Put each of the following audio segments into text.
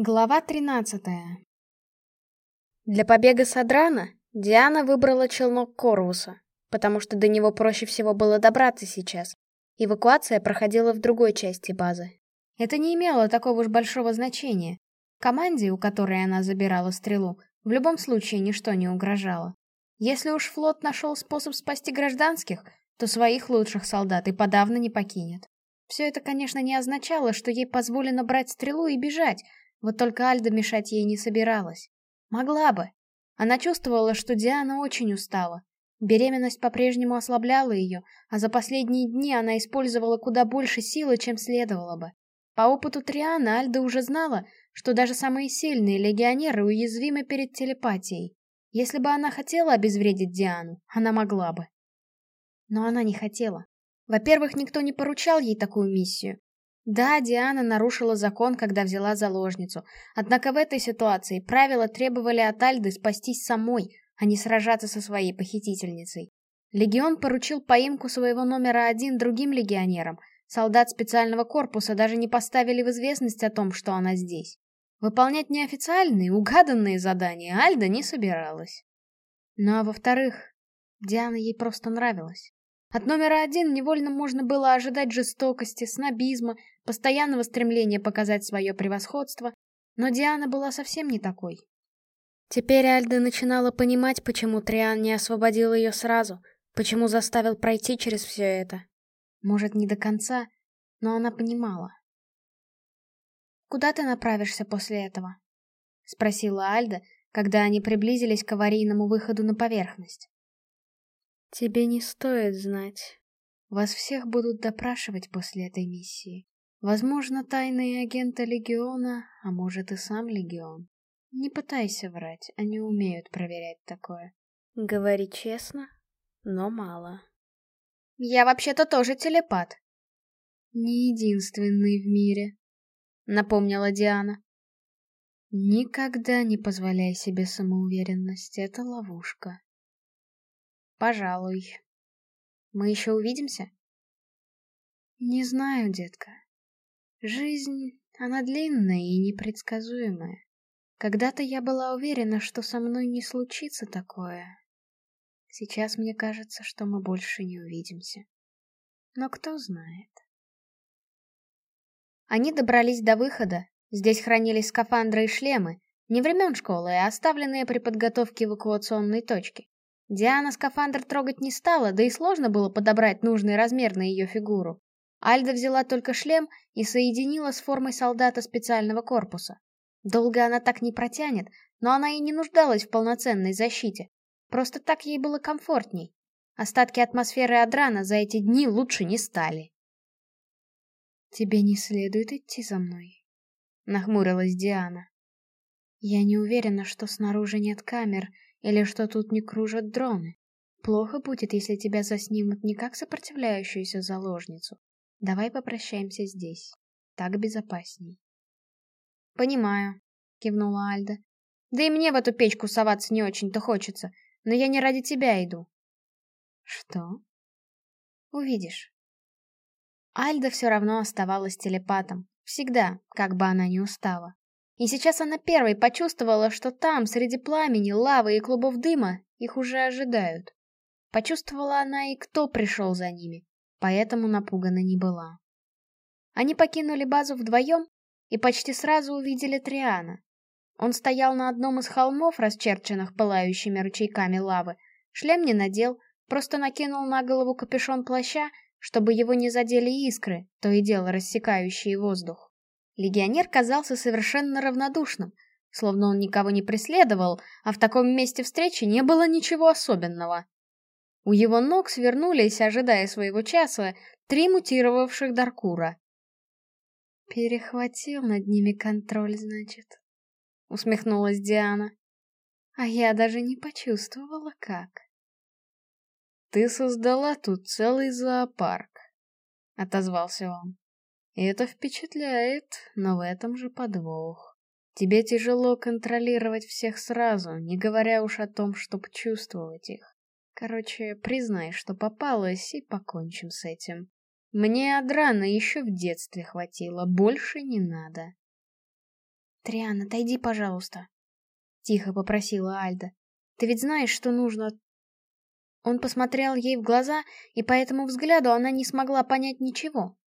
Глава 13 Для побега с Адрана Диана выбрала челнок Корвуса, потому что до него проще всего было добраться сейчас. Эвакуация проходила в другой части базы. Это не имело такого уж большого значения. Команде, у которой она забирала стрелу, в любом случае ничто не угрожало. Если уж флот нашел способ спасти гражданских, то своих лучших солдат и подавно не покинет. Все это, конечно, не означало, что ей позволено брать стрелу и бежать, вот только Альда мешать ей не собиралась. Могла бы. Она чувствовала, что Диана очень устала. Беременность по-прежнему ослабляла ее, а за последние дни она использовала куда больше силы, чем следовало бы. По опыту Триана Альда уже знала, что даже самые сильные легионеры уязвимы перед телепатией. Если бы она хотела обезвредить Диану, она могла бы. Но она не хотела. Во-первых, никто не поручал ей такую миссию. Да, Диана нарушила закон, когда взяла заложницу. Однако в этой ситуации правила требовали от Альды спастись самой, а не сражаться со своей похитительницей. Легион поручил поимку своего номера один другим легионерам. Солдат специального корпуса даже не поставили в известность о том, что она здесь. Выполнять неофициальные, угаданные задания Альда не собиралась. Ну а во-вторых, Диана ей просто нравилась. От номера один невольно можно было ожидать жестокости, снобизма, постоянного стремления показать свое превосходство, но Диана была совсем не такой. Теперь Альда начинала понимать, почему Триан не освободил ее сразу, почему заставил пройти через все это. Может, не до конца, но она понимала. «Куда ты направишься после этого?» — спросила Альда, когда они приблизились к аварийному выходу на поверхность. Тебе не стоит знать. Вас всех будут допрашивать после этой миссии. Возможно, тайные агенты Легиона, а может и сам Легион. Не пытайся врать, они умеют проверять такое. Говори честно, но мало. Я вообще-то тоже телепат. Не единственный в мире, напомнила Диана. Никогда не позволяй себе самоуверенность, это ловушка. Пожалуй. Мы еще увидимся? Не знаю, детка. Жизнь, она длинная и непредсказуемая. Когда-то я была уверена, что со мной не случится такое. Сейчас мне кажется, что мы больше не увидимся. Но кто знает. Они добрались до выхода. Здесь хранились скафандры и шлемы, не времен школы, а оставленные при подготовке эвакуационной точки. Диана скафандр трогать не стала, да и сложно было подобрать нужный размер на ее фигуру. Альда взяла только шлем и соединила с формой солдата специального корпуса. Долго она так не протянет, но она и не нуждалась в полноценной защите. Просто так ей было комфортней. Остатки атмосферы Адрана за эти дни лучше не стали. «Тебе не следует идти за мной», — нахмурилась Диана. «Я не уверена, что снаружи нет камер, — или что тут не кружат дроны? Плохо будет, если тебя заснимут не как сопротивляющуюся заложницу. Давай попрощаемся здесь. Так безопасней. Понимаю, кивнула Альда. Да и мне в эту печку соваться не очень-то хочется, но я не ради тебя иду. Что? Увидишь. Альда все равно оставалась телепатом. Всегда, как бы она ни устала. И сейчас она первой почувствовала, что там, среди пламени, лавы и клубов дыма, их уже ожидают. Почувствовала она и кто пришел за ними, поэтому напугана не была. Они покинули базу вдвоем и почти сразу увидели Триана. Он стоял на одном из холмов, расчерченных пылающими ручейками лавы, шлем не надел, просто накинул на голову капюшон плаща, чтобы его не задели искры, то и дело рассекающие воздух. Легионер казался совершенно равнодушным, словно он никого не преследовал, а в таком месте встречи не было ничего особенного. У его ног свернулись, ожидая своего часа, три мутировавших Даркура. «Перехватил над ними контроль, значит», — усмехнулась Диана. «А я даже не почувствовала, как». «Ты создала тут целый зоопарк», — отозвался он. Это впечатляет, но в этом же подвох. Тебе тяжело контролировать всех сразу, не говоря уж о том, чтобы чувствовать их. Короче, признай, что попалась, и покончим с этим. Мне Адрана еще в детстве хватило, больше не надо. «Триан, отойди, пожалуйста», — тихо попросила Альда. «Ты ведь знаешь, что нужно...» Он посмотрел ей в глаза, и по этому взгляду она не смогла понять ничего.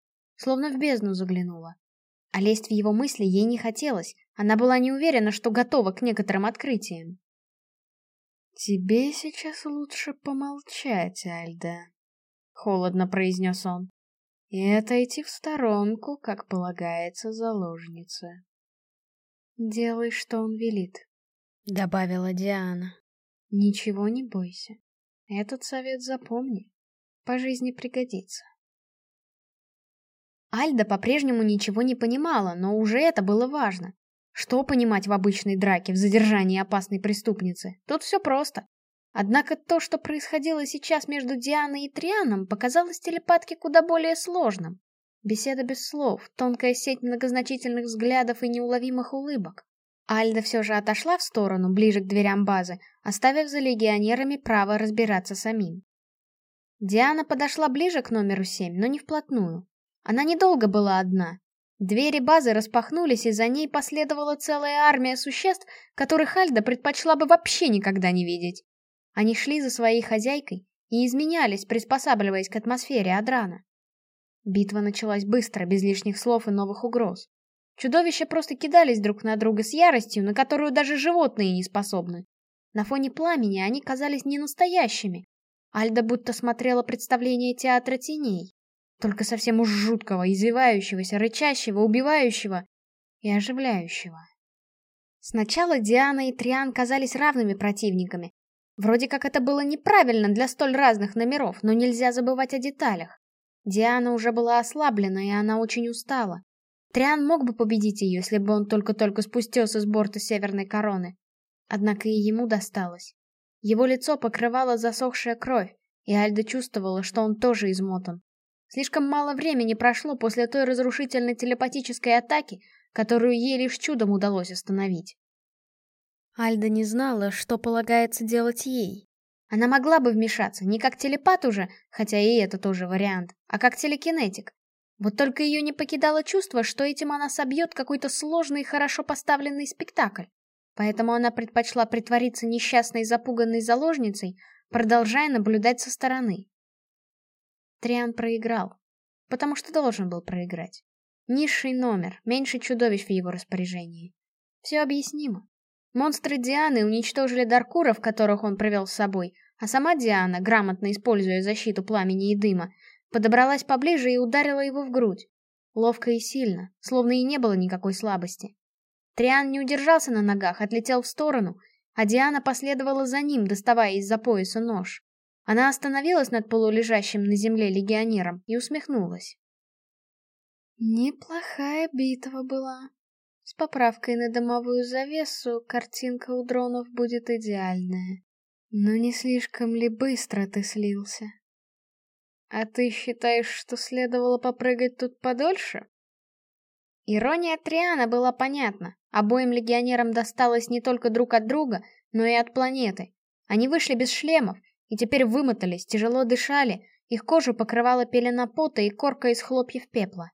Словно в бездну заглянула. А лезть в его мысли ей не хотелось, она была не уверена, что готова к некоторым открытиям. «Тебе сейчас лучше помолчать, Альда», — холодно произнес он, — «и отойти в сторонку, как полагается заложнице». «Делай, что он велит», — добавила Диана. «Ничего не бойся. Этот совет запомни. По жизни пригодится». Альда по-прежнему ничего не понимала, но уже это было важно. Что понимать в обычной драке, в задержании опасной преступницы? Тут все просто. Однако то, что происходило сейчас между Дианой и Трианом, показалось телепатке куда более сложным. Беседа без слов, тонкая сеть многозначительных взглядов и неуловимых улыбок. Альда все же отошла в сторону, ближе к дверям базы, оставив за легионерами право разбираться самим. Диана подошла ближе к номеру 7, но не вплотную. Она недолго была одна. Двери базы распахнулись, и за ней последовала целая армия существ, которых Альда предпочла бы вообще никогда не видеть. Они шли за своей хозяйкой и изменялись, приспосабливаясь к атмосфере Адрана. Битва началась быстро, без лишних слов и новых угроз. Чудовища просто кидались друг на друга с яростью, на которую даже животные не способны. На фоне пламени они казались ненастоящими. Альда будто смотрела представление театра теней. Только совсем уж жуткого, извивающегося, рычащего, убивающего и оживляющего. Сначала Диана и Триан казались равными противниками. Вроде как это было неправильно для столь разных номеров, но нельзя забывать о деталях. Диана уже была ослаблена, и она очень устала. Триан мог бы победить ее, если бы он только-только спустился с борта Северной Короны. Однако и ему досталось. Его лицо покрывала засохшая кровь, и Альда чувствовала, что он тоже измотан. Слишком мало времени прошло после той разрушительной телепатической атаки, которую ей лишь чудом удалось остановить. Альда не знала, что полагается делать ей. Она могла бы вмешаться не как телепат уже, хотя и это тоже вариант, а как телекинетик. Вот только ее не покидало чувство, что этим она собьет какой-то сложный и хорошо поставленный спектакль. Поэтому она предпочла притвориться несчастной запуганной заложницей, продолжая наблюдать со стороны. Триан проиграл. Потому что должен был проиграть. Низший номер, меньше чудовищ в его распоряжении. Все объяснимо. Монстры Дианы уничтожили Даркуров, которых он привел с собой, а сама Диана, грамотно используя защиту пламени и дыма, подобралась поближе и ударила его в грудь. Ловко и сильно, словно и не было никакой слабости. Триан не удержался на ногах, отлетел в сторону, а Диана последовала за ним, доставая из-за пояса нож. Она остановилась над полулежащим на земле легионером и усмехнулась. Неплохая битва была. С поправкой на домовую завесу картинка у дронов будет идеальная. Но не слишком ли быстро ты слился? А ты считаешь, что следовало попрыгать тут подольше? Ирония Триана была понятна. Обоим легионерам досталось не только друг от друга, но и от планеты. Они вышли без шлемов, и теперь вымотались, тяжело дышали, их кожу покрывала пелена пота и корка из хлопьев пепла.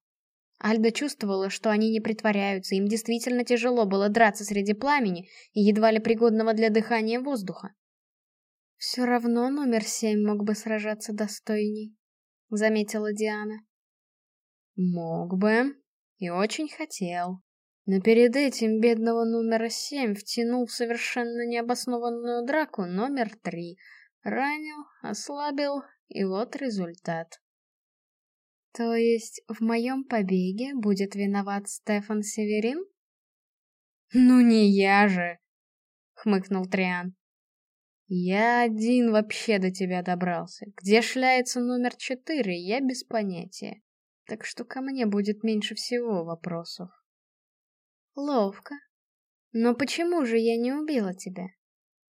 Альда чувствовала, что они не притворяются, им действительно тяжело было драться среди пламени и едва ли пригодного для дыхания воздуха. «Все равно номер семь мог бы сражаться достойней», — заметила Диана. «Мог бы. И очень хотел. Но перед этим бедного номера семь втянул в совершенно необоснованную драку номер три — Ранил, ослабил, и вот результат. То есть в моем побеге будет виноват Стефан Северин? Ну не я же, хмыкнул Триан. Я один вообще до тебя добрался. Где шляется номер четыре, я без понятия. Так что ко мне будет меньше всего вопросов. Ловко. Но почему же я не убила тебя?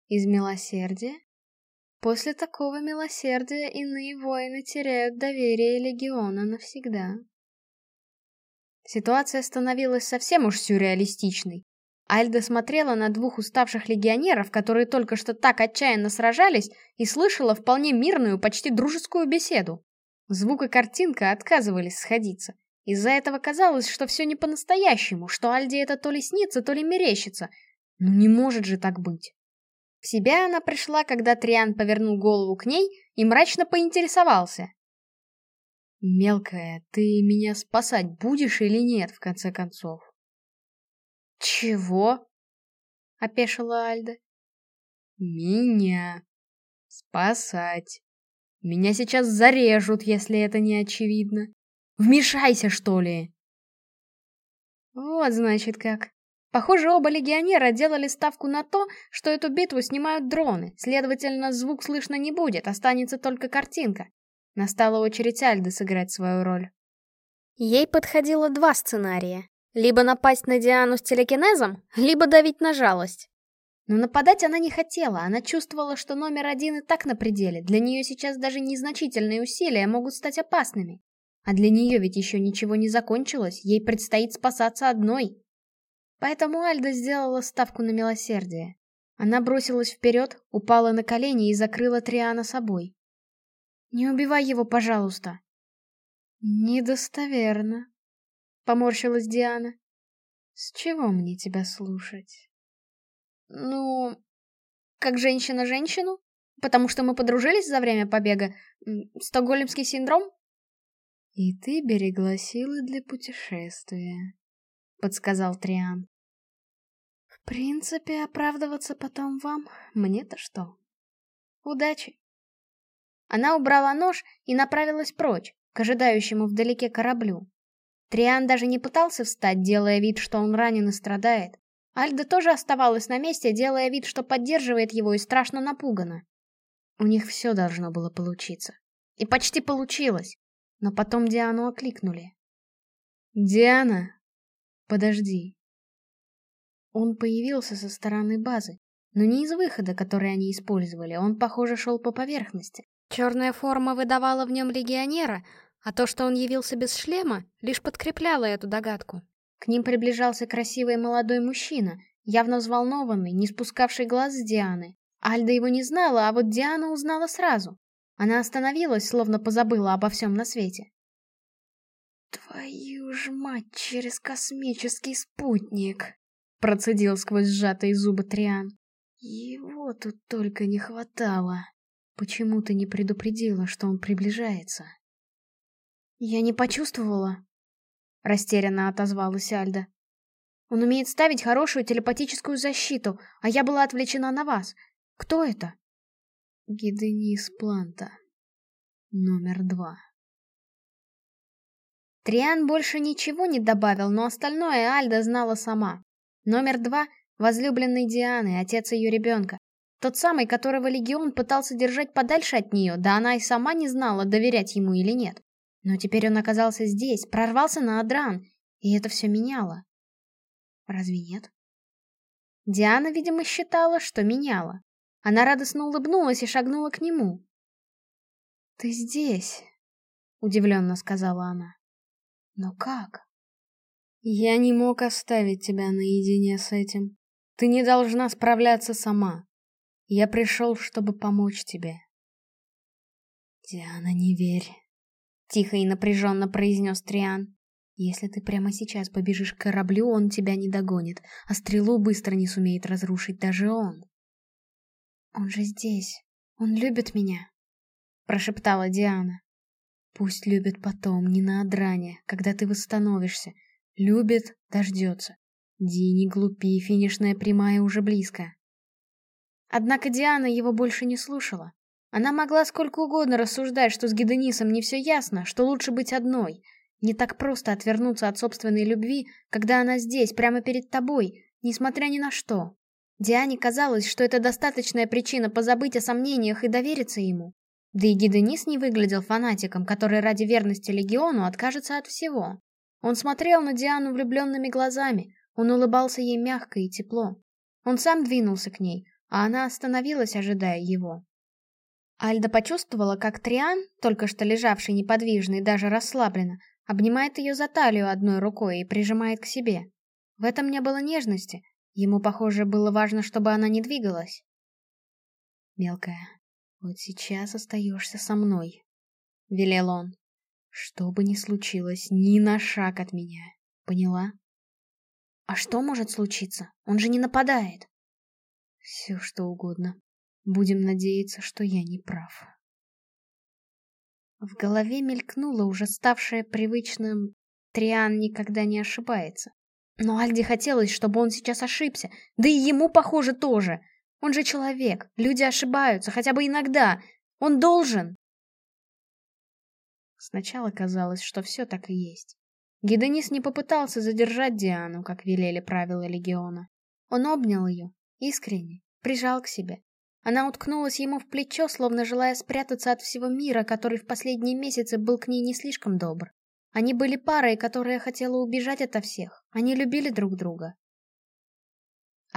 Из милосердия? После такого милосердия иные воины теряют доверие легиона навсегда. Ситуация становилась совсем уж сюрреалистичной. Альда смотрела на двух уставших легионеров, которые только что так отчаянно сражались, и слышала вполне мирную, почти дружескую беседу. Звук и картинка отказывались сходиться, Из-за этого казалось, что все не по-настоящему, что Альде это то ли снится, то ли мерещится. Ну не может же так быть. Себя она пришла, когда Триан повернул голову к ней и мрачно поинтересовался. «Мелкая, ты меня спасать будешь или нет, в конце концов?» «Чего?» — опешила Альда. «Меня спасать. Меня сейчас зарежут, если это не очевидно. Вмешайся, что ли!» Вот, значит, как. Похоже, оба легионера делали ставку на то, что эту битву снимают дроны, следовательно, звук слышно не будет, останется только картинка. Настала очередь Альды сыграть свою роль. Ей подходило два сценария. Либо напасть на Диану с телекинезом, либо давить на жалость. Но нападать она не хотела, она чувствовала, что номер один и так на пределе, для нее сейчас даже незначительные усилия могут стать опасными. А для нее ведь еще ничего не закончилось, ей предстоит спасаться одной. Поэтому Альда сделала ставку на милосердие. Она бросилась вперед, упала на колени и закрыла Триана собой. «Не убивай его, пожалуйста!» «Недостоверно», — поморщилась Диана. «С чего мне тебя слушать?» «Ну, как женщина женщину? Потому что мы подружились за время побега? Стокгольмский синдром?» «И ты берегла силы для путешествия», — подсказал Триан. «В принципе, оправдываться потом вам, мне-то что? Удачи!» Она убрала нож и направилась прочь, к ожидающему вдалеке кораблю. Триан даже не пытался встать, делая вид, что он ранен и страдает. Альда тоже оставалась на месте, делая вид, что поддерживает его и страшно напугана. У них все должно было получиться. И почти получилось. Но потом Диану окликнули. «Диана, подожди». Он появился со стороны базы, но не из выхода, который они использовали, он, похоже, шел по поверхности. Черная форма выдавала в нем легионера, а то, что он явился без шлема, лишь подкрепляло эту догадку. К ним приближался красивый молодой мужчина, явно взволнованный, не спускавший глаз с Дианы. Альда его не знала, а вот Диана узнала сразу. Она остановилась, словно позабыла обо всем на свете. «Твою ж мать, через космический спутник!» Процедил сквозь сжатые зубы Триан. «Его тут только не хватало. Почему ты не предупредила, что он приближается?» «Я не почувствовала», — растерянно отозвалась Альда. «Он умеет ставить хорошую телепатическую защиту, а я была отвлечена на вас. Кто это?» Гиденис Планта. Номер два. Триан больше ничего не добавил, но остальное Альда знала сама. Номер два — возлюбленный Дианы, отец ее ребенка. Тот самый, которого Легион пытался держать подальше от нее, да она и сама не знала, доверять ему или нет. Но теперь он оказался здесь, прорвался на Адран, и это все меняло. Разве нет? Диана, видимо, считала, что меняло. Она радостно улыбнулась и шагнула к нему. «Ты здесь», — удивленно сказала она. «Но как?» «Я не мог оставить тебя наедине с этим. Ты не должна справляться сама. Я пришел, чтобы помочь тебе». «Диана, не верь», — тихо и напряженно произнес Триан. «Если ты прямо сейчас побежишь к кораблю, он тебя не догонит, а стрелу быстро не сумеет разрушить даже он». «Он же здесь. Он любит меня», — прошептала Диана. «Пусть любит потом, не на Адране, когда ты восстановишься. Любит, дождется. Ди, не глупи, финишная прямая уже близко». Однако Диана его больше не слушала. Она могла сколько угодно рассуждать, что с Геденисом не все ясно, что лучше быть одной. Не так просто отвернуться от собственной любви, когда она здесь, прямо перед тобой, несмотря ни на что. Диане казалось, что это достаточная причина позабыть о сомнениях и довериться ему. Да и Гиденис не выглядел фанатиком, который ради верности Легиону откажется от всего. Он смотрел на Диану влюбленными глазами, он улыбался ей мягко и тепло. Он сам двинулся к ней, а она остановилась, ожидая его. Альда почувствовала, как Триан, только что лежавший неподвижный, даже расслабленно, обнимает ее за талию одной рукой и прижимает к себе. В этом не было нежности, Ему, похоже, было важно, чтобы она не двигалась. «Мелкая, вот сейчас остаешься со мной», — велел он. Что бы ни случилось, ни на шаг от меня. Поняла? А что может случиться? Он же не нападает. Все что угодно. Будем надеяться, что я не прав. В голове мелькнуло уже ставшее привычным «Триан никогда не ошибается». Но Альде хотелось, чтобы он сейчас ошибся, да и ему, похоже, тоже. Он же человек, люди ошибаются, хотя бы иногда. Он должен. Сначала казалось, что все так и есть. Гиденис не попытался задержать Диану, как велели правила Легиона. Он обнял ее, искренне, прижал к себе. Она уткнулась ему в плечо, словно желая спрятаться от всего мира, который в последние месяцы был к ней не слишком добр. Они были парой, которая хотела убежать ото всех. Они любили друг друга.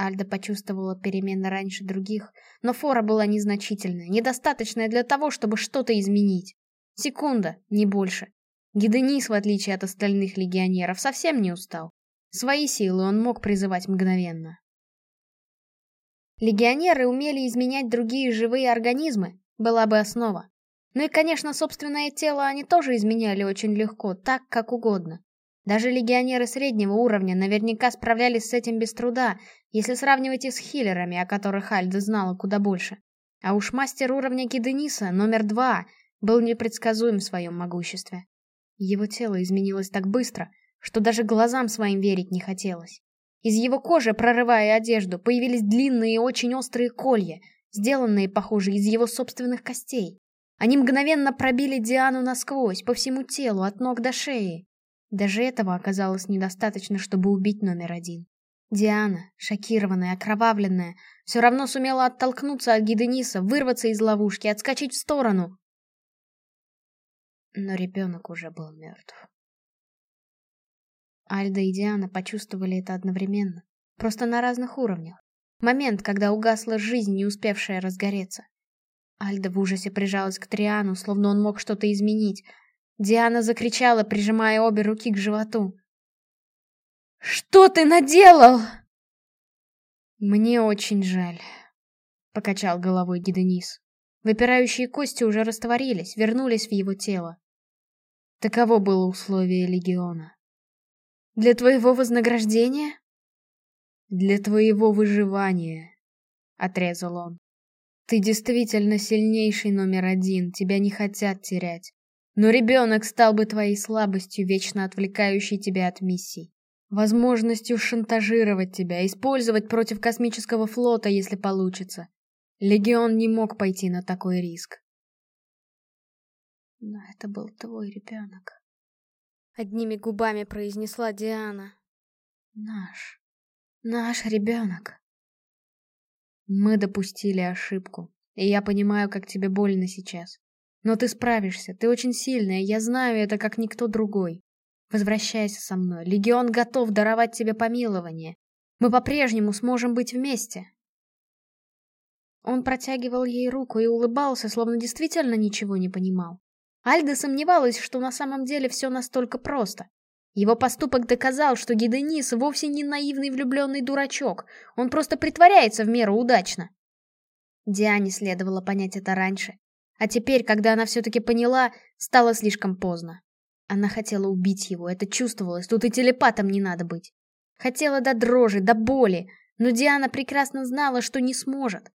Альда почувствовала перемены раньше других, но фора была незначительная, недостаточная для того, чтобы что-то изменить. Секунда, не больше. Гиденис, в отличие от остальных легионеров, совсем не устал. Свои силы он мог призывать мгновенно. Легионеры умели изменять другие живые организмы, была бы основа. Ну и, конечно, собственное тело они тоже изменяли очень легко, так, как угодно. Даже легионеры среднего уровня наверняка справлялись с этим без труда, если сравнивать их с хиллерами, о которых Альда знала куда больше. А уж мастер уровня Гидениса, номер два, был непредсказуем в своем могуществе. Его тело изменилось так быстро, что даже глазам своим верить не хотелось. Из его кожи, прорывая одежду, появились длинные и очень острые колья, сделанные, похоже, из его собственных костей. Они мгновенно пробили Диану насквозь, по всему телу, от ног до шеи. Даже этого оказалось недостаточно, чтобы убить номер один. Диана, шокированная, окровавленная, все равно сумела оттолкнуться от Гидениса, вырваться из ловушки, отскочить в сторону. Но ребенок уже был мертв. Альда и Диана почувствовали это одновременно, просто на разных уровнях. Момент, когда угасла жизнь, не успевшая разгореться. Альда в ужасе прижалась к Триану, словно он мог что-то изменить. Диана закричала, прижимая обе руки к животу. «Что ты наделал?» «Мне очень жаль», — покачал головой Гиденис. Выпирающие кости уже растворились, вернулись в его тело. Таково было условие Легиона. Для твоего вознаграждения? Для твоего выживания, отрезал он. Ты действительно сильнейший номер один, тебя не хотят терять. Но ребенок стал бы твоей слабостью, вечно отвлекающей тебя от миссий. Возможностью шантажировать тебя, использовать против космического флота, если получится. Легион не мог пойти на такой риск. Но это был твой ребенок. Одними губами произнесла Диана. Наш. Наш ребенок. Мы допустили ошибку. И я понимаю, как тебе больно сейчас. Но ты справишься, ты очень сильная, я знаю это как никто другой. Возвращайся со мной, Легион готов даровать тебе помилование. Мы по-прежнему сможем быть вместе. Он протягивал ей руку и улыбался, словно действительно ничего не понимал. Альда сомневалась, что на самом деле все настолько просто. Его поступок доказал, что Гиденис вовсе не наивный влюбленный дурачок, он просто притворяется в меру удачно. Диане следовало понять это раньше. А теперь, когда она все-таки поняла, стало слишком поздно. Она хотела убить его, это чувствовалось, тут и телепатом не надо быть. Хотела до дрожи, до боли, но Диана прекрасно знала, что не сможет.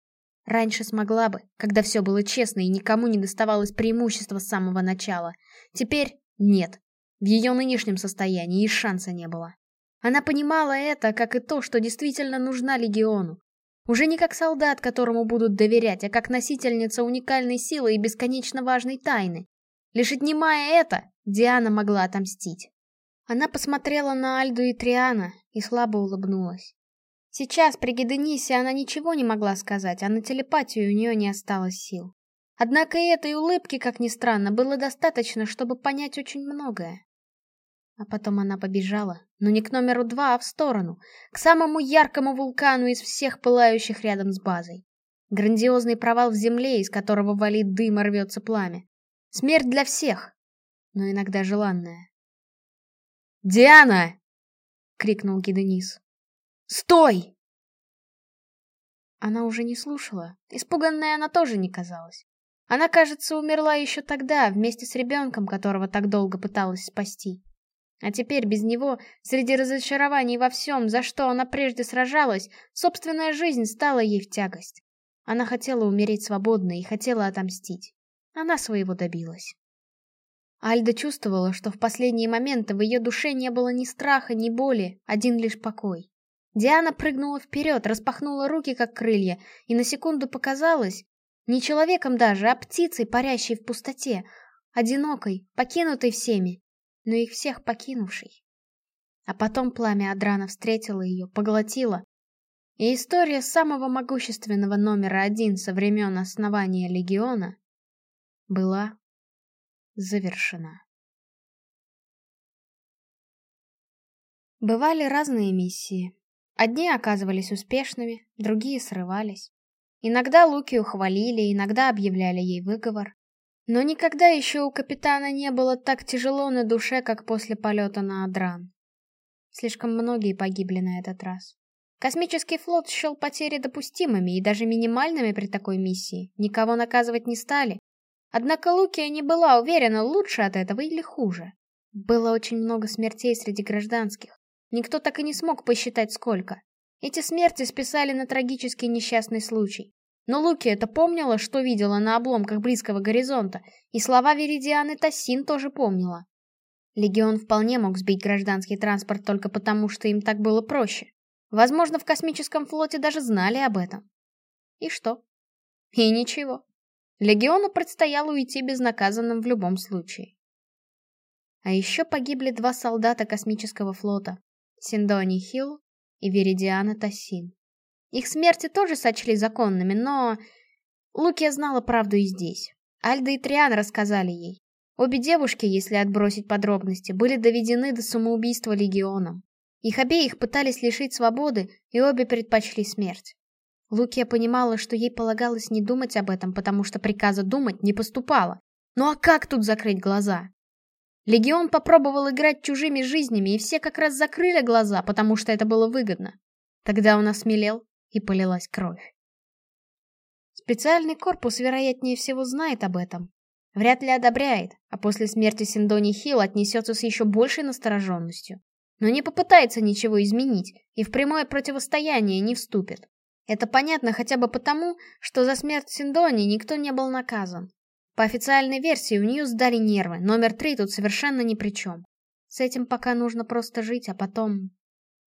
Раньше смогла бы, когда все было честно и никому не доставалось преимущества с самого начала. Теперь нет. В ее нынешнем состоянии и шанса не было. Она понимала это, как и то, что действительно нужна Легиону. Уже не как солдат, которому будут доверять, а как носительница уникальной силы и бесконечно важной тайны. Лишь отнимая это, Диана могла отомстить. Она посмотрела на Альду и Триана и слабо улыбнулась. Сейчас при Геденисе она ничего не могла сказать, а на телепатию у нее не осталось сил. Однако и этой улыбки, как ни странно, было достаточно, чтобы понять очень многое. А потом она побежала, но не к номеру два, а в сторону, к самому яркому вулкану из всех пылающих рядом с базой. Грандиозный провал в земле, из которого валит дым и рвется пламя. Смерть для всех, но иногда желанная. «Диана!» — крикнул Гиденис. Стой!» Она уже не слушала. Испуганная она тоже не казалась. Она, кажется, умерла еще тогда, вместе с ребенком, которого так долго пыталась спасти. А теперь без него, среди разочарований во всем, за что она прежде сражалась, собственная жизнь стала ей в тягость. Она хотела умереть свободно и хотела отомстить. Она своего добилась. Альда чувствовала, что в последние моменты в ее душе не было ни страха, ни боли, один лишь покой. Диана прыгнула вперед, распахнула руки, как крылья, и на секунду показалось, не человеком даже, а птицей, парящей в пустоте, одинокой, покинутой всеми, но их всех покинувшей. А потом пламя Адрана встретило ее, поглотило, и история самого могущественного номера один со времен основания Легиона была завершена. Бывали разные миссии. Одни оказывались успешными, другие срывались. Иногда Лукию хвалили, иногда объявляли ей выговор. Но никогда еще у капитана не было так тяжело на душе, как после полета на Адран. Слишком многие погибли на этот раз. Космический флот счел потери допустимыми и даже минимальными при такой миссии. Никого наказывать не стали. Однако Лукия не была уверена, лучше от этого или хуже. Было очень много смертей среди гражданских. Никто так и не смог посчитать сколько. Эти смерти списали на трагический несчастный случай. Но Луки это помнила, что видела на обломках близкого горизонта, и слова Веридианы Тассин тоже помнила. Легион вполне мог сбить гражданский транспорт только потому, что им так было проще. Возможно, в космическом флоте даже знали об этом. И что? И ничего. Легиону предстояло уйти безнаказанным в любом случае. А еще погибли два солдата космического флота. Синдони Хилл и Веридиана Тассин. Их смерти тоже сочли законными, но... Лукия знала правду и здесь. Альда и Триан рассказали ей. Обе девушки, если отбросить подробности, были доведены до самоубийства легионом. Их обеих пытались лишить свободы, и обе предпочли смерть. Лукия понимала, что ей полагалось не думать об этом, потому что приказа думать не поступало. Ну а как тут закрыть глаза? Легион попробовал играть чужими жизнями, и все как раз закрыли глаза, потому что это было выгодно. Тогда он осмелел, и полилась кровь. Специальный корпус, вероятнее всего, знает об этом. Вряд ли одобряет, а после смерти Синдони Хилл отнесется с еще большей настороженностью. Но не попытается ничего изменить и в прямое противостояние не вступит. Это понятно хотя бы потому, что за смерть Синдони никто не был наказан. По официальной версии у нее сдали нервы, номер три тут совершенно ни при чем. С этим пока нужно просто жить, а потом...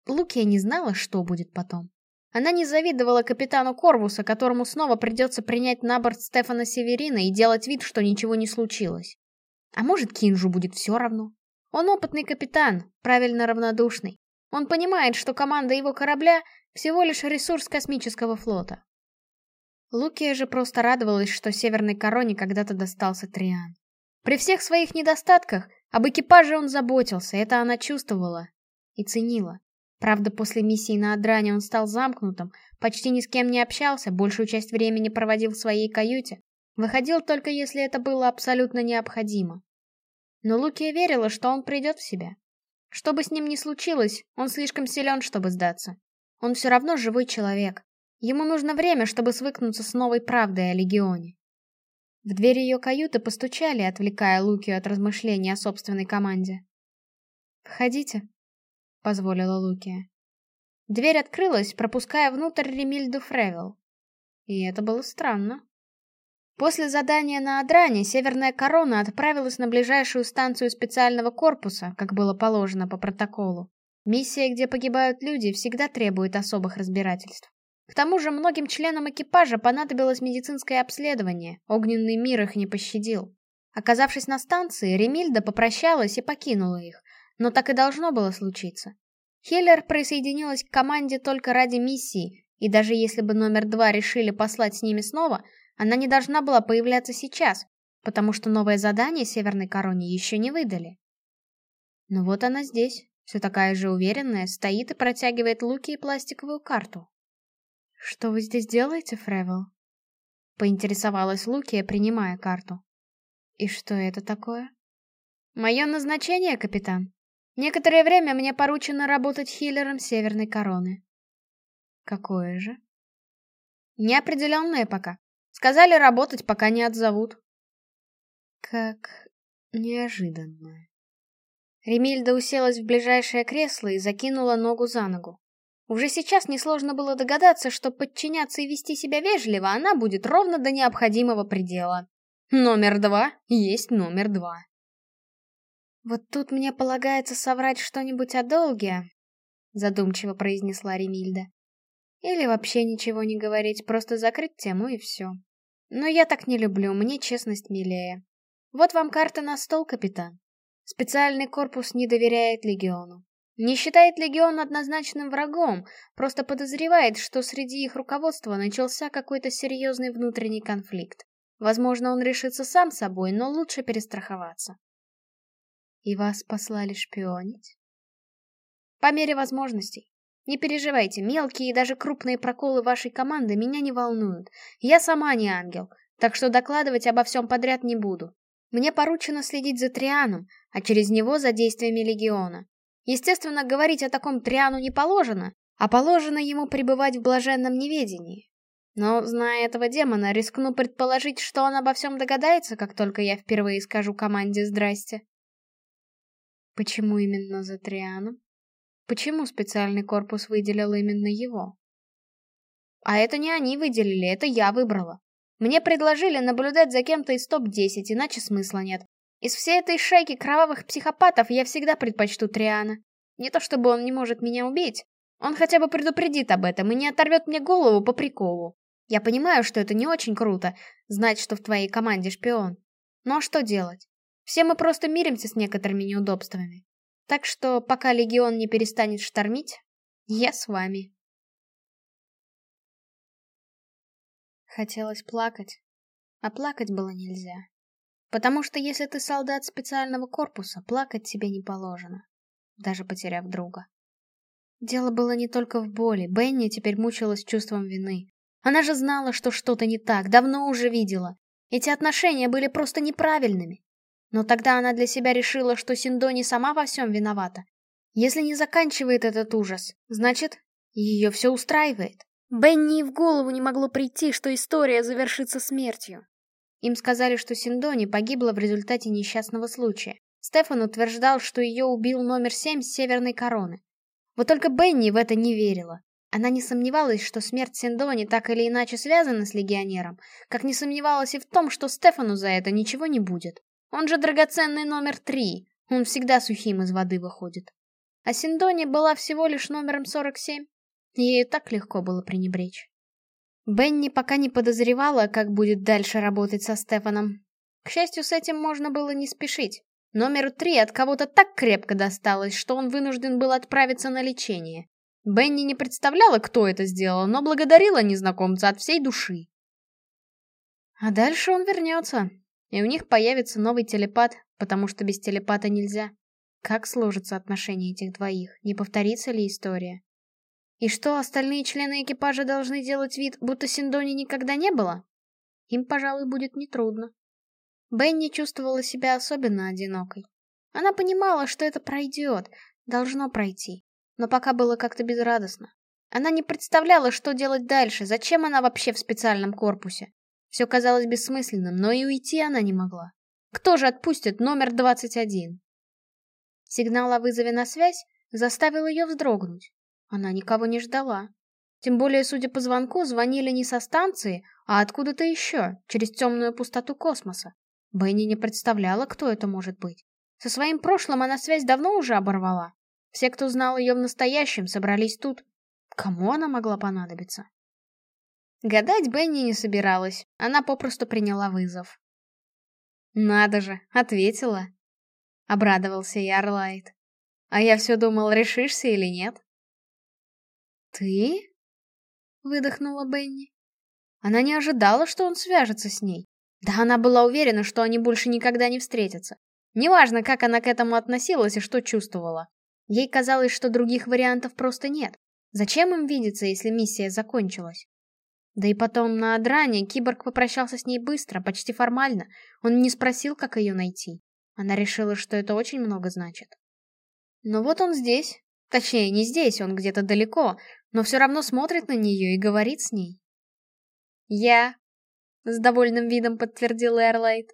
Лукия не знала, что будет потом. Она не завидовала капитану Корвуса, которому снова придется принять на борт Стефана Северина и делать вид, что ничего не случилось. А может, Кинжу будет все равно? Он опытный капитан, правильно равнодушный. Он понимает, что команда его корабля всего лишь ресурс космического флота. Лукия же просто радовалась, что Северной Короне когда-то достался Триан. При всех своих недостатках об экипаже он заботился, это она чувствовала и ценила. Правда, после миссии на Адране он стал замкнутым, почти ни с кем не общался, большую часть времени проводил в своей каюте. Выходил только если это было абсолютно необходимо. Но Лукия верила, что он придет в себя. Что бы с ним ни случилось, он слишком силен, чтобы сдаться. Он все равно живой человек. Ему нужно время, чтобы свыкнуться с новой правдой о Легионе. В дверь ее каюты постучали, отвлекая Лукию от размышлений о собственной команде. «Входите», — позволила Лукия. Дверь открылась, пропуская внутрь Ремильду Фревел. И это было странно. После задания на Адране Северная Корона отправилась на ближайшую станцию специального корпуса, как было положено по протоколу. Миссия, где погибают люди, всегда требует особых разбирательств. К тому же многим членам экипажа понадобилось медицинское обследование, огненный мир их не пощадил. Оказавшись на станции, Ремильда попрощалась и покинула их, но так и должно было случиться. Хеллер присоединилась к команде только ради миссии, и даже если бы номер два решили послать с ними снова, она не должна была появляться сейчас, потому что новое задание Северной Короне еще не выдали. Но вот она здесь, все такая же уверенная, стоит и протягивает луки и пластиковую карту. «Что вы здесь делаете, Фревел?» Поинтересовалась Лукия, принимая карту. «И что это такое?» «Мое назначение, капитан. Некоторое время мне поручено работать хиллером Северной Короны». «Какое же?» «Неопределенное пока. Сказали работать, пока не отзовут. Как неожиданно. Ремильда уселась в ближайшее кресло и закинула ногу за ногу. Уже сейчас несложно было догадаться, что подчиняться и вести себя вежливо она будет ровно до необходимого предела. Номер два есть номер два. «Вот тут мне полагается соврать что-нибудь о долге», — задумчиво произнесла Ремильда. «Или вообще ничего не говорить, просто закрыть тему и все. Но я так не люблю, мне честность милее. Вот вам карта на стол, капитан. Специальный корпус не доверяет Легиону. Не считает Легион однозначным врагом, просто подозревает, что среди их руководства начался какой-то серьезный внутренний конфликт. Возможно, он решится сам собой, но лучше перестраховаться. И вас послали шпионить? По мере возможностей. Не переживайте, мелкие и даже крупные проколы вашей команды меня не волнуют. Я сама не ангел, так что докладывать обо всем подряд не буду. Мне поручено следить за Трианом, а через него за действиями Легиона. Естественно, говорить о таком Триану не положено, а положено ему пребывать в блаженном неведении. Но, зная этого демона, рискну предположить, что он обо всем догадается, как только я впервые скажу команде «здрасте». Почему именно за Трианом? Почему специальный корпус выделил именно его? А это не они выделили, это я выбрала. Мне предложили наблюдать за кем-то из топ-10, иначе смысла нет. Из всей этой шайки кровавых психопатов я всегда предпочту Триана. Не то чтобы он не может меня убить, он хотя бы предупредит об этом и не оторвет мне голову по приколу. Я понимаю, что это не очень круто, знать, что в твоей команде шпион. Но что делать? Все мы просто миримся с некоторыми неудобствами. Так что, пока Легион не перестанет штормить, я с вами. Хотелось плакать, а плакать было нельзя. Потому что если ты солдат специального корпуса, плакать тебе не положено, даже потеряв друга. Дело было не только в боли, Бенни теперь мучилась чувством вины. Она же знала, что что-то не так, давно уже видела. Эти отношения были просто неправильными. Но тогда она для себя решила, что Синдони сама во всем виновата. Если не заканчивает этот ужас, значит, ее все устраивает. Бенни в голову не могло прийти, что история завершится смертью. Им сказали, что Синдони погибла в результате несчастного случая. Стефан утверждал, что ее убил номер семь с Северной Короны. Вот только Бенни в это не верила. Она не сомневалась, что смерть Синдони так или иначе связана с легионером, как не сомневалась и в том, что Стефану за это ничего не будет. Он же драгоценный номер три, он всегда сухим из воды выходит. А Синдони была всего лишь номером 47. Ей так легко было пренебречь. Бенни пока не подозревала, как будет дальше работать со Стефаном. К счастью, с этим можно было не спешить. Номеру три от кого-то так крепко досталось, что он вынужден был отправиться на лечение. Бенни не представляла, кто это сделал, но благодарила незнакомца от всей души. А дальше он вернется, и у них появится новый телепат, потому что без телепата нельзя. Как сложатся отношения этих двоих? Не повторится ли история? И что, остальные члены экипажа должны делать вид, будто Синдони никогда не было? Им, пожалуй, будет нетрудно. Бенни чувствовала себя особенно одинокой. Она понимала, что это пройдет, должно пройти, но пока было как-то безрадостно. Она не представляла, что делать дальше, зачем она вообще в специальном корпусе. Все казалось бессмысленным, но и уйти она не могла. Кто же отпустит номер 21? Сигнал о вызове на связь заставил ее вздрогнуть. Она никого не ждала. Тем более, судя по звонку, звонили не со станции, а откуда-то еще, через темную пустоту космоса. Бенни не представляла, кто это может быть. Со своим прошлым она связь давно уже оборвала. Все, кто знал ее в настоящем, собрались тут. Кому она могла понадобиться? Гадать Бенни не собиралась, она попросту приняла вызов. «Надо же, ответила!» — обрадовался Ярлайт. «А я все думал, решишься или нет?» «Ты?» — выдохнула Бенни. Она не ожидала, что он свяжется с ней. Да она была уверена, что они больше никогда не встретятся. Неважно, как она к этому относилась и что чувствовала. Ей казалось, что других вариантов просто нет. Зачем им видеться, если миссия закончилась? Да и потом на Адране киборг попрощался с ней быстро, почти формально. Он не спросил, как ее найти. Она решила, что это очень много значит. Но вот он здесь. Точнее, не здесь, он где-то далеко, но все равно смотрит на нее и говорит с ней. «Я». С довольным видом подтвердил Эрлайт.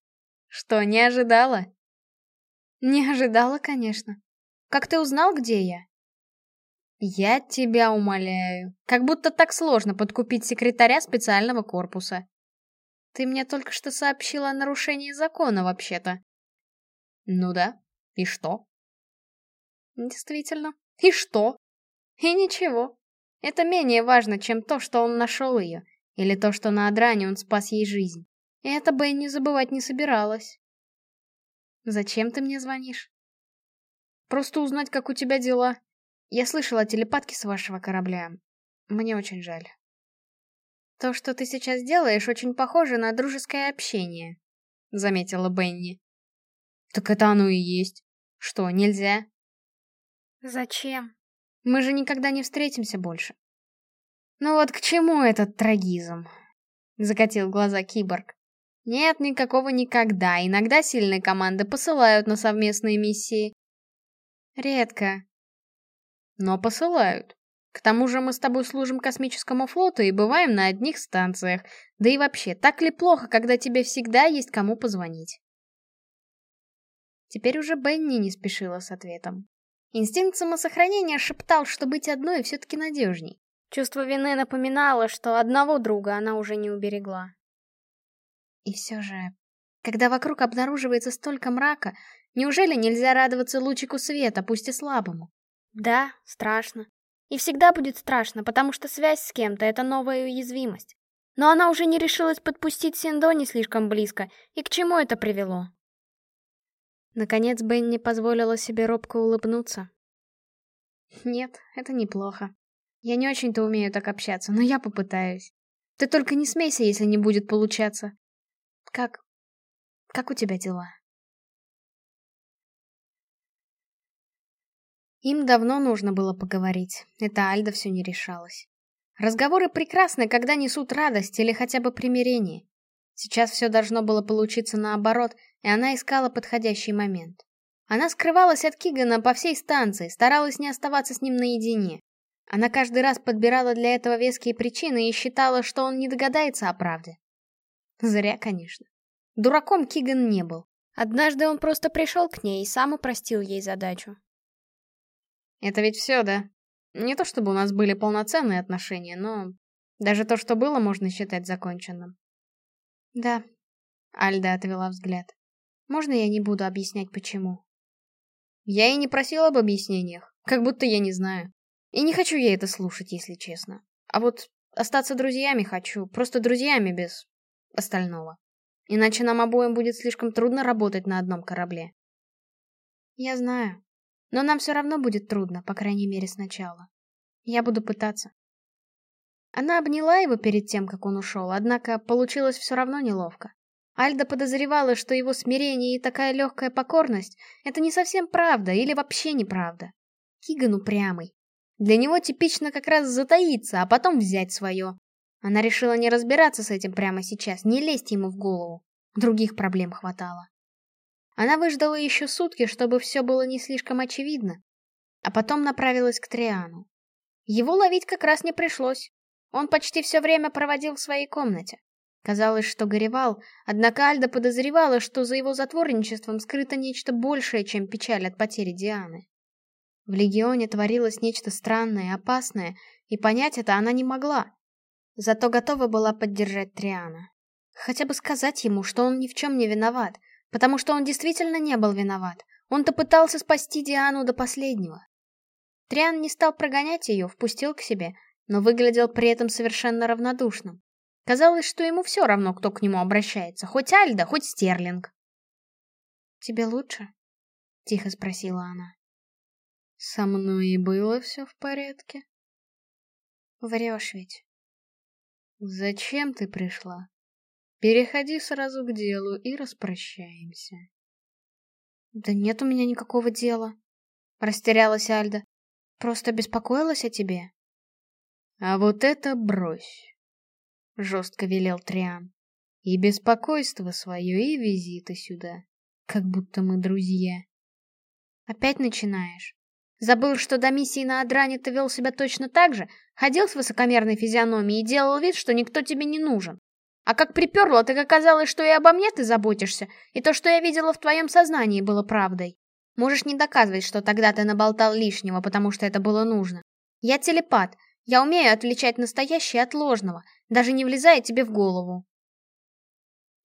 Что, не ожидала? Не ожидала, конечно. Как ты узнал, где я? Я тебя умоляю. Как будто так сложно подкупить секретаря специального корпуса. Ты мне только что сообщила о нарушении закона, вообще-то. Ну да. И что? Действительно. И что? И ничего. Это менее важно, чем то, что он нашел ее. Или то, что на Адране он спас ей жизнь. И это Бенни забывать не собиралась. Зачем ты мне звонишь? Просто узнать, как у тебя дела. Я слышала о телепатке с вашего корабля. Мне очень жаль. То, что ты сейчас делаешь, очень похоже на дружеское общение, заметила Бенни. Так это оно и есть. Что, нельзя? Зачем? Мы же никогда не встретимся больше. Ну вот к чему этот трагизм? Закатил глаза киборг. Нет никакого никогда. Иногда сильные команды посылают на совместные миссии. Редко. Но посылают. К тому же мы с тобой служим космическому флоту и бываем на одних станциях. Да и вообще, так ли плохо, когда тебе всегда есть кому позвонить? Теперь уже Бенни не спешила с ответом. Инстинкт самосохранения шептал, что быть одной все-таки надежней. Чувство вины напоминало, что одного друга она уже не уберегла. И все же, когда вокруг обнаруживается столько мрака, неужели нельзя радоваться лучику света, пусть и слабому? Да, страшно. И всегда будет страшно, потому что связь с кем-то — это новая уязвимость. Но она уже не решилась подпустить Синдони слишком близко, и к чему это привело? Наконец Бенни позволила себе робко улыбнуться. Нет, это неплохо. Я не очень-то умею так общаться, но я попытаюсь. Ты только не смейся, если не будет получаться. Как... как у тебя дела? Им давно нужно было поговорить. Это Альда все не решалась. Разговоры прекрасны, когда несут радость или хотя бы примирение. Сейчас все должно было получиться наоборот, и она искала подходящий момент. Она скрывалась от Кигана по всей станции, старалась не оставаться с ним наедине. Она каждый раз подбирала для этого веские причины и считала, что он не догадается о правде. Зря, конечно. Дураком Киган не был. Однажды он просто пришел к ней и сам упростил ей задачу. Это ведь все, да? Не то чтобы у нас были полноценные отношения, но даже то, что было, можно считать законченным. Да. Альда отвела взгляд. Можно я не буду объяснять, почему? Я и не просила об объяснениях, как будто я не знаю. И не хочу я это слушать, если честно. А вот остаться друзьями хочу, просто друзьями без остального. Иначе нам обоим будет слишком трудно работать на одном корабле. Я знаю. Но нам все равно будет трудно, по крайней мере сначала. Я буду пытаться. Она обняла его перед тем, как он ушел, однако получилось все равно неловко. Альда подозревала, что его смирение и такая легкая покорность — это не совсем правда или вообще неправда. Киган упрямый. Для него типично как раз затаиться, а потом взять свое. Она решила не разбираться с этим прямо сейчас, не лезть ему в голову. Других проблем хватало. Она выждала еще сутки, чтобы все было не слишком очевидно, а потом направилась к Триану. Его ловить как раз не пришлось. Он почти все время проводил в своей комнате. Казалось, что горевал, однако Альда подозревала, что за его затворничеством скрыто нечто большее, чем печаль от потери Дианы. В Легионе творилось нечто странное и опасное, и понять это она не могла. Зато готова была поддержать Триана. Хотя бы сказать ему, что он ни в чем не виноват, потому что он действительно не был виноват. Он-то пытался спасти Диану до последнего. Триан не стал прогонять ее, впустил к себе, но выглядел при этом совершенно равнодушным. Казалось, что ему все равно, кто к нему обращается, хоть Альда, хоть Стерлинг. «Тебе лучше?» — тихо спросила она. «Со мной и было все в порядке?» «Врешь ведь». «Зачем ты пришла? Переходи сразу к делу и распрощаемся». «Да нет у меня никакого дела», — растерялась Альда. «Просто беспокоилась о тебе». «А вот это брось!» — жестко велел Триан. «И беспокойство свое, и визиты сюда. Как будто мы друзья». «Опять начинаешь? Забыл, что до миссии на Адране ты вел себя точно так же? Ходил с высокомерной физиономией и делал вид, что никто тебе не нужен?» А как приперло, так оказалось, что и обо мне ты заботишься, и то, что я видела в твоем сознании, было правдой. Можешь не доказывать, что тогда ты наболтал лишнего, потому что это было нужно. Я телепат, я умею отличать настоящее от ложного, даже не влезая тебе в голову.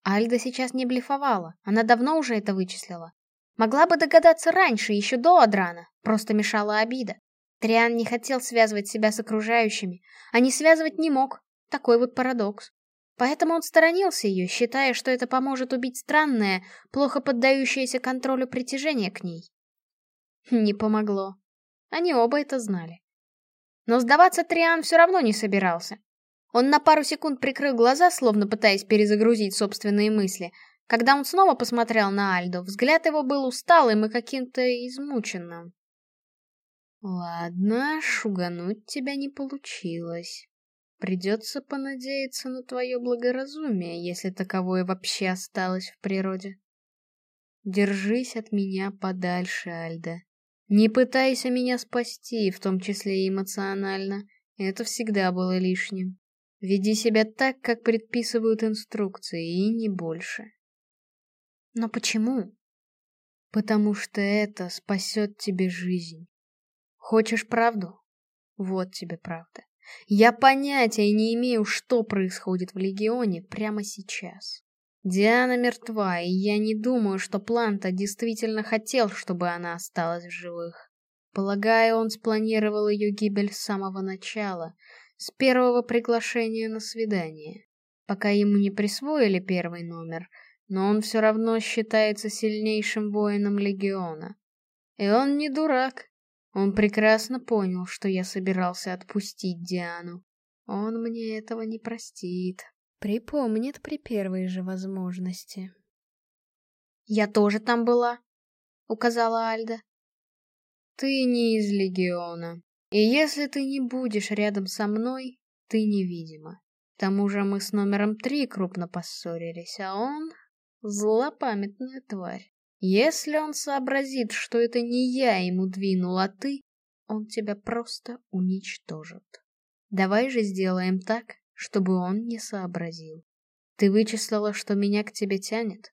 Альда сейчас не блефовала, она давно уже это вычислила. Могла бы догадаться раньше, еще до Адрана, просто мешала обида. Триан не хотел связывать себя с окружающими, а не связывать не мог. Такой вот парадокс. Поэтому он сторонился ее, считая, что это поможет убить странное, плохо поддающееся контролю притяжение к ней. Не помогло. Они оба это знали. Но сдаваться Триан все равно не собирался. Он на пару секунд прикрыл глаза, словно пытаясь перезагрузить собственные мысли. Когда он снова посмотрел на Альду, взгляд его был усталым и каким-то измученным. «Ладно, шугануть тебя не получилось. Придется понадеяться на твое благоразумие, если таковое вообще осталось в природе. Держись от меня подальше, Альда. Не пытайся меня спасти, в том числе и эмоционально. Это всегда было лишним. Веди себя так, как предписывают инструкции, и не больше. Но почему? Потому что это спасет тебе жизнь. Хочешь правду? Вот тебе правда. Я понятия не имею, что происходит в Легионе прямо сейчас. Диана мертва, и я не думаю, что Планта действительно хотел, чтобы она осталась в живых. Полагаю, он спланировал ее гибель с самого начала, с первого приглашения на свидание. Пока ему не присвоили первый номер, но он все равно считается сильнейшим воином Легиона. И он не дурак. Он прекрасно понял, что я собирался отпустить Диану. Он мне этого не простит. Припомнит при первой же возможности. «Я тоже там была», — указала Альда. «Ты не из Легиона, и если ты не будешь рядом со мной, ты невидима. К тому же мы с номером три крупно поссорились, а он — злопамятная тварь. Если он сообразит, что это не я ему двинул, а ты, он тебя просто уничтожит. Давай же сделаем так, чтобы он не сообразил. Ты вычислила, что меня к тебе тянет?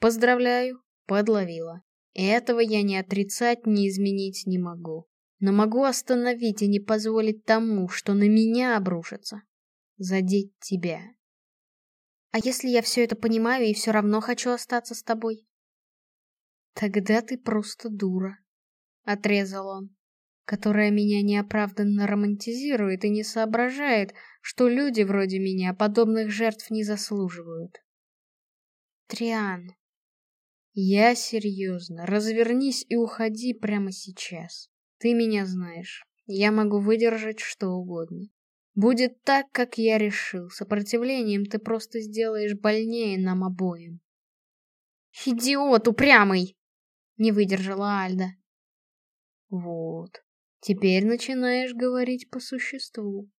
Поздравляю, подловила. И этого я не отрицать, не изменить не могу. Но могу остановить и не позволить тому, что на меня обрушится. Задеть тебя. А если я все это понимаю и все равно хочу остаться с тобой? Тогда ты просто дура, — отрезал он которая меня неоправданно романтизирует и не соображает, что люди вроде меня подобных жертв не заслуживают. Триан. Я серьезно. Развернись и уходи прямо сейчас. Ты меня знаешь. Я могу выдержать что угодно. Будет так, как я решил. Сопротивлением ты просто сделаешь больнее нам обоим. «Идиот упрямый!» — не выдержала Альда. Вот. Теперь начинаешь говорить по существу.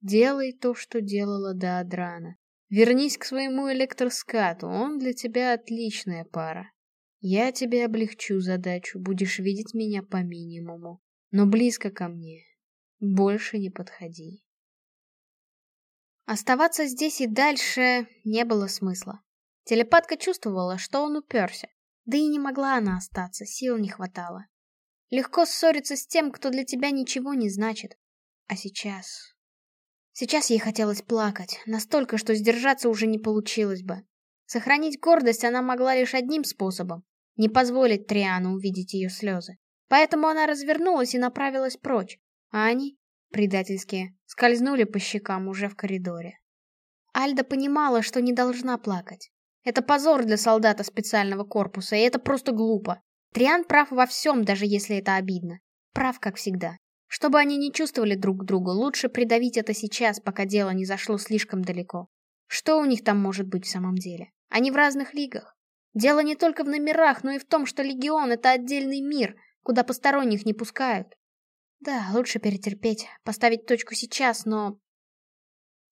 Делай то, что делала до Адрана. Вернись к своему электроскату, он для тебя отличная пара. Я тебе облегчу задачу, будешь видеть меня по минимуму. Но близко ко мне. Больше не подходи. Оставаться здесь и дальше не было смысла. Телепатка чувствовала, что он уперся. Да и не могла она остаться, сил не хватало. Легко ссориться с тем, кто для тебя ничего не значит. А сейчас... Сейчас ей хотелось плакать, настолько, что сдержаться уже не получилось бы. Сохранить гордость она могла лишь одним способом — не позволить Триану увидеть ее слезы. Поэтому она развернулась и направилась прочь, а они, предательские, скользнули по щекам уже в коридоре. Альда понимала, что не должна плакать. Это позор для солдата специального корпуса, и это просто глупо. Триан прав во всем, даже если это обидно. Прав, как всегда. Чтобы они не чувствовали друг друга, лучше придавить это сейчас, пока дело не зашло слишком далеко. Что у них там может быть в самом деле? Они в разных лигах. Дело не только в номерах, но и в том, что Легион — это отдельный мир, куда посторонних не пускают. Да, лучше перетерпеть, поставить точку сейчас, но...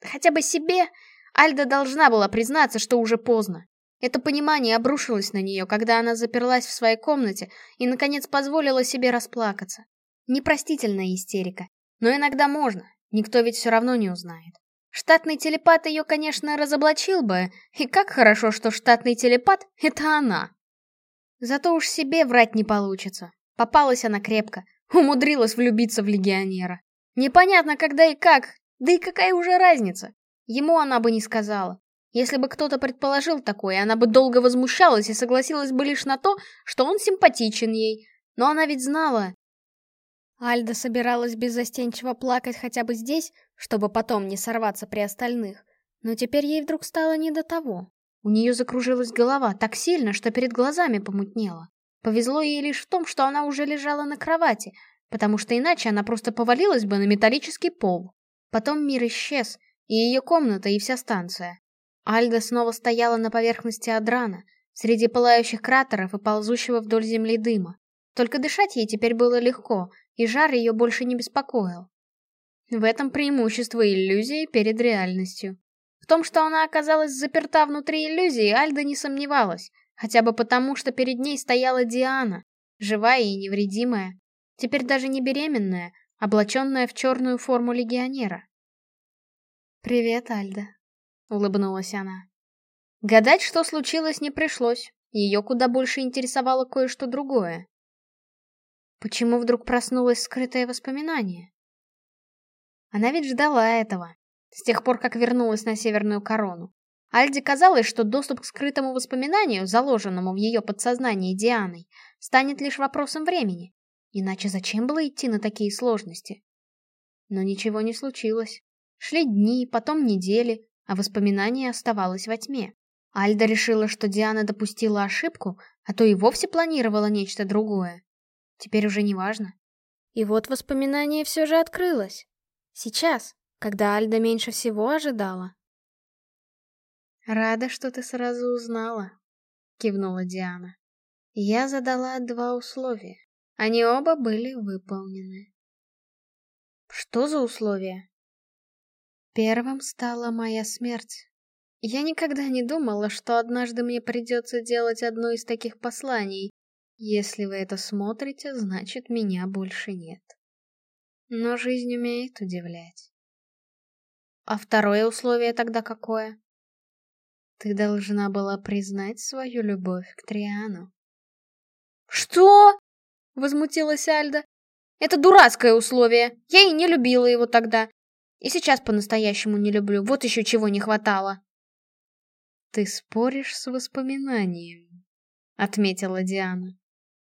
Хотя бы себе Альда должна была признаться, что уже поздно. Это понимание обрушилось на нее, когда она заперлась в своей комнате и, наконец, позволила себе расплакаться. Непростительная истерика. Но иногда можно, никто ведь все равно не узнает. Штатный телепат ее, конечно, разоблачил бы, и как хорошо, что штатный телепат — это она. Зато уж себе врать не получится. Попалась она крепко, умудрилась влюбиться в легионера. Непонятно, когда и как, да и какая уже разница. Ему она бы не сказала. Если бы кто-то предположил такое, она бы долго возмущалась и согласилась бы лишь на то, что он симпатичен ей. Но она ведь знала. Альда собиралась беззастенчиво плакать хотя бы здесь, чтобы потом не сорваться при остальных. Но теперь ей вдруг стало не до того. У нее закружилась голова так сильно, что перед глазами помутнело. Повезло ей лишь в том, что она уже лежала на кровати, потому что иначе она просто повалилась бы на металлический пол. Потом мир исчез, и ее комната, и вся станция. Альда снова стояла на поверхности Адрана, среди пылающих кратеров и ползущего вдоль земли дыма. Только дышать ей теперь было легко, и жар ее больше не беспокоил. В этом преимущество иллюзии перед реальностью. В том, что она оказалась заперта внутри иллюзии, Альда не сомневалась, хотя бы потому, что перед ней стояла Диана, живая и невредимая, теперь даже не беременная, облаченная в черную форму легионера. «Привет, Альда», — улыбнулась она. Гадать, что случилось, не пришлось. Ее куда больше интересовало кое-что другое. Почему вдруг проснулось скрытое воспоминание? Она ведь ждала этого, с тех пор, как вернулась на Северную Корону. Альде казалось, что доступ к скрытому воспоминанию, заложенному в ее подсознании Дианой, станет лишь вопросом времени. Иначе зачем было идти на такие сложности? Но ничего не случилось. Шли дни, потом недели, а воспоминание оставалось во тьме. Альда решила, что Диана допустила ошибку, а то и вовсе планировала нечто другое. Теперь уже не важно. И вот воспоминание все же открылось. Сейчас, когда Альда меньше всего ожидала. «Рада, что ты сразу узнала», — кивнула Диана. «Я задала два условия. Они оба были выполнены». «Что за условия?» Первым стала моя смерть. Я никогда не думала, что однажды мне придется делать одно из таких посланий, если вы это смотрите, значит, меня больше нет. Но жизнь умеет удивлять. А второе условие тогда какое? Ты должна была признать свою любовь к Триану. Что? Возмутилась Альда. Это дурацкое условие. Я и не любила его тогда. И сейчас по-настоящему не люблю. Вот еще чего не хватало. Ты споришь с воспоминанием, отметила Диана.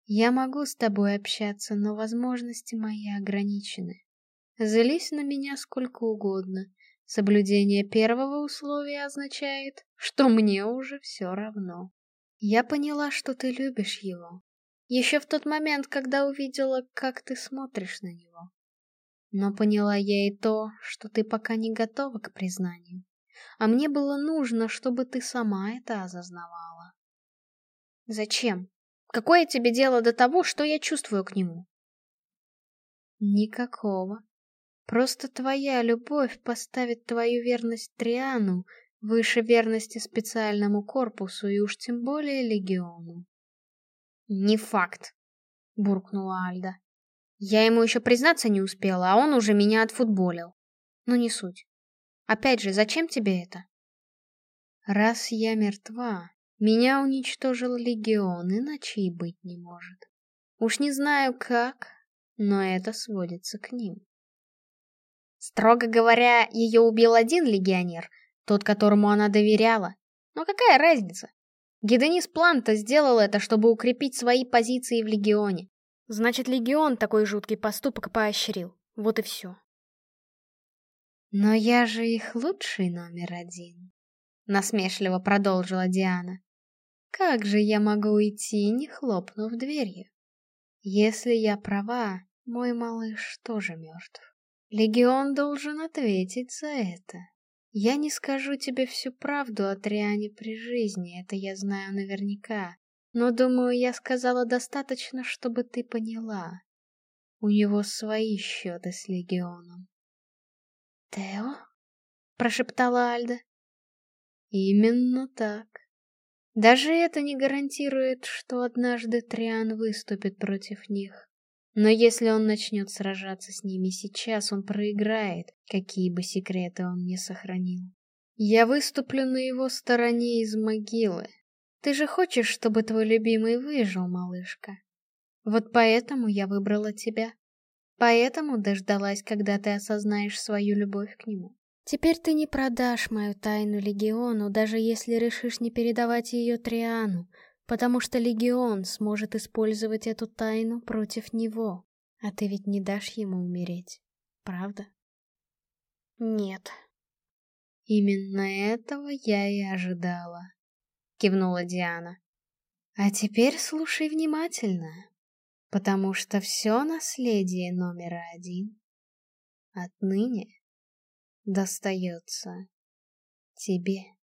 Я могу с тобой общаться, но возможности мои ограничены. Злись на меня сколько угодно. Соблюдение первого условия означает, что мне уже все равно. Я поняла, что ты любишь его. Еще в тот момент, когда увидела, как ты смотришь на него. Но поняла я и то, что ты пока не готова к признанию. А мне было нужно, чтобы ты сама это осознавала. Зачем? Какое тебе дело до того, что я чувствую к нему? Никакого. Просто твоя любовь поставит твою верность Триану выше верности специальному корпусу и уж тем более легиону. Не факт, буркнула Альда. Я ему еще признаться не успела, а он уже меня отфутболил. Но не суть. Опять же, зачем тебе это? Раз я мертва, меня уничтожил легион, иначе и быть не может. Уж не знаю как, но это сводится к ним. Строго говоря, ее убил один легионер, тот, которому она доверяла. Но какая разница? Геденис Планта сделал это, чтобы укрепить свои позиции в легионе. Значит, легион такой жуткий поступок поощрил. Вот и все. Но я же их лучший номер один. Насмешливо продолжила Диана. Как же я могу уйти, не хлопнув дверью? Если я права, мой малыш тоже мертв. Легион должен ответить за это. Я не скажу тебе всю правду о Триане при жизни, это я знаю наверняка. Но, думаю, я сказала достаточно, чтобы ты поняла. У него свои счеты с Легионом. «Тео?» — прошептала Альда. «Именно так. Даже это не гарантирует, что однажды Триан выступит против них. Но если он начнет сражаться с ними сейчас, он проиграет, какие бы секреты он ни сохранил. Я выступлю на его стороне из могилы. Ты же хочешь, чтобы твой любимый выжил, малышка? Вот поэтому я выбрала тебя. Поэтому дождалась, когда ты осознаешь свою любовь к нему. Теперь ты не продашь мою тайну Легиону, даже если решишь не передавать ее Триану, потому что Легион сможет использовать эту тайну против него. А ты ведь не дашь ему умереть, правда? Нет. Именно этого я и ожидала, кивнула Диана. А теперь слушай внимательно, потому что все наследие номера один отныне достается тебе.